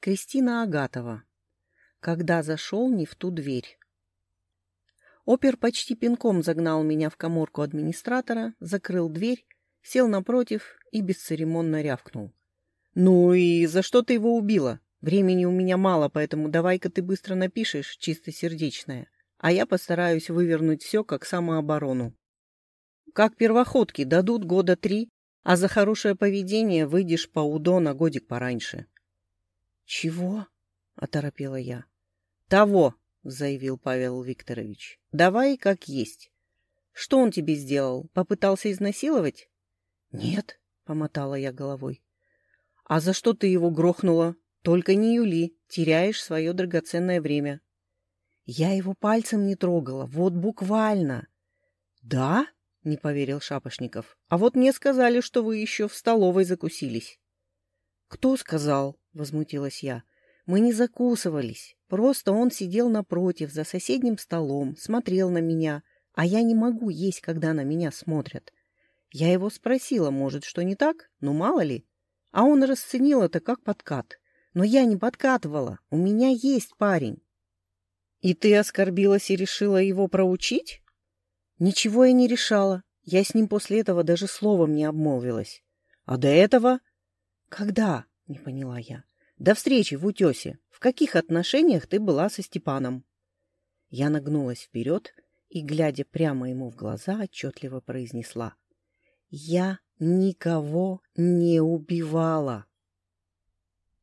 Кристина Агатова. Когда зашел не в ту дверь. Опер почти пинком загнал меня в коморку администратора, закрыл дверь, сел напротив и бесцеремонно рявкнул. «Ну и за что ты его убила? Времени у меня мало, поэтому давай-ка ты быстро напишешь чистосердечное, а я постараюсь вывернуть все как самооборону. Как первоходки дадут года три, а за хорошее поведение выйдешь по УДО на годик пораньше». «Чего?» — оторопела я. «Того!» — заявил Павел Викторович. «Давай как есть. Что он тебе сделал? Попытался изнасиловать?» «Нет», — помотала я головой. «А за что ты его грохнула? Только не Юли, теряешь свое драгоценное время». «Я его пальцем не трогала, вот буквально». «Да?» — не поверил Шапошников. «А вот мне сказали, что вы еще в столовой закусились». «Кто сказал?» — возмутилась я. «Мы не закусывались. Просто он сидел напротив, за соседним столом, смотрел на меня, а я не могу есть, когда на меня смотрят. Я его спросила, может, что не так? Ну, мало ли. А он расценил это как подкат. Но я не подкатывала. У меня есть парень». «И ты оскорбилась и решила его проучить?» «Ничего я не решала. Я с ним после этого даже словом не обмолвилась. А до этого?» «Когда?» — не поняла я. «До встречи в утесе. В каких отношениях ты была со Степаном?» Я нагнулась вперед и, глядя прямо ему в глаза, отчетливо произнесла. «Я никого не убивала!»